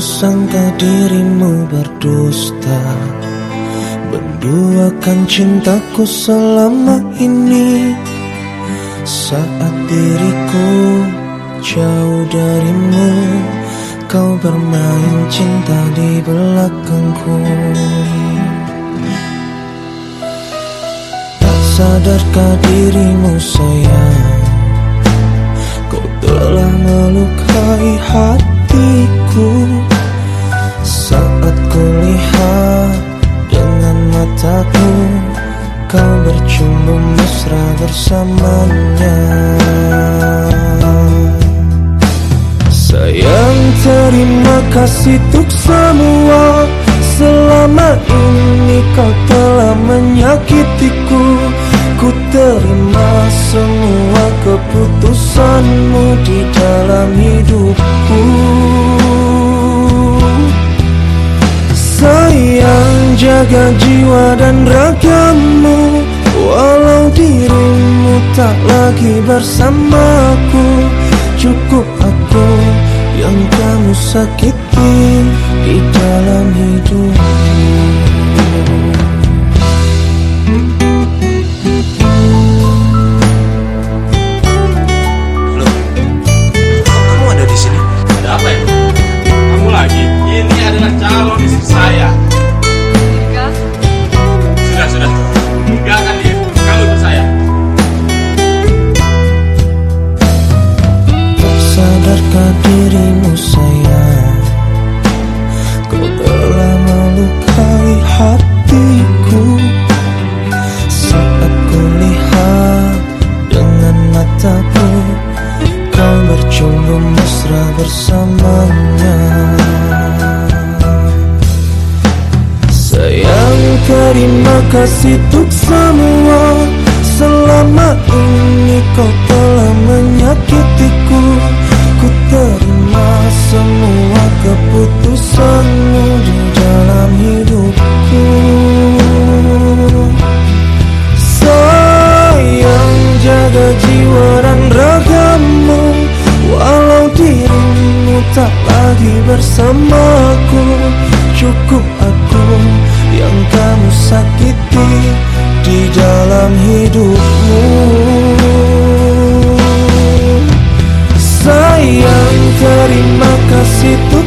sangka dirimu berdusta. Menduakan cintaku selama ini. Saat diriku jauh darimu Kau bermain cinta di belakangku. Tak sadarkah dirimu sayang? Kau telah melukai hatiku kulihat dengan mataku Kau bercumbu mesra bersamanya. Sayang terima kasih untuk semua. Selama ini kau telah menyakitiku. Ku terima semua keputusanmu di dalam hidupku Sayang jaga jiwa dan ragamu Walau dirimu tak lagi bersamaku Cukup aku yang kamu sakiti di dalam hidupmu dirimu sayang. Kau telah melukai hatiku. Saat kulihat dengan mataku Kau bercumbu mesra bersamanya. Sayang terima kasih untuk semua. Selama ini kau telah menyakitiku tak lagi bersamaku. Cukup aku yang kamu sakiti Di dalam hidupmu. Sayang terima kasih Tuhan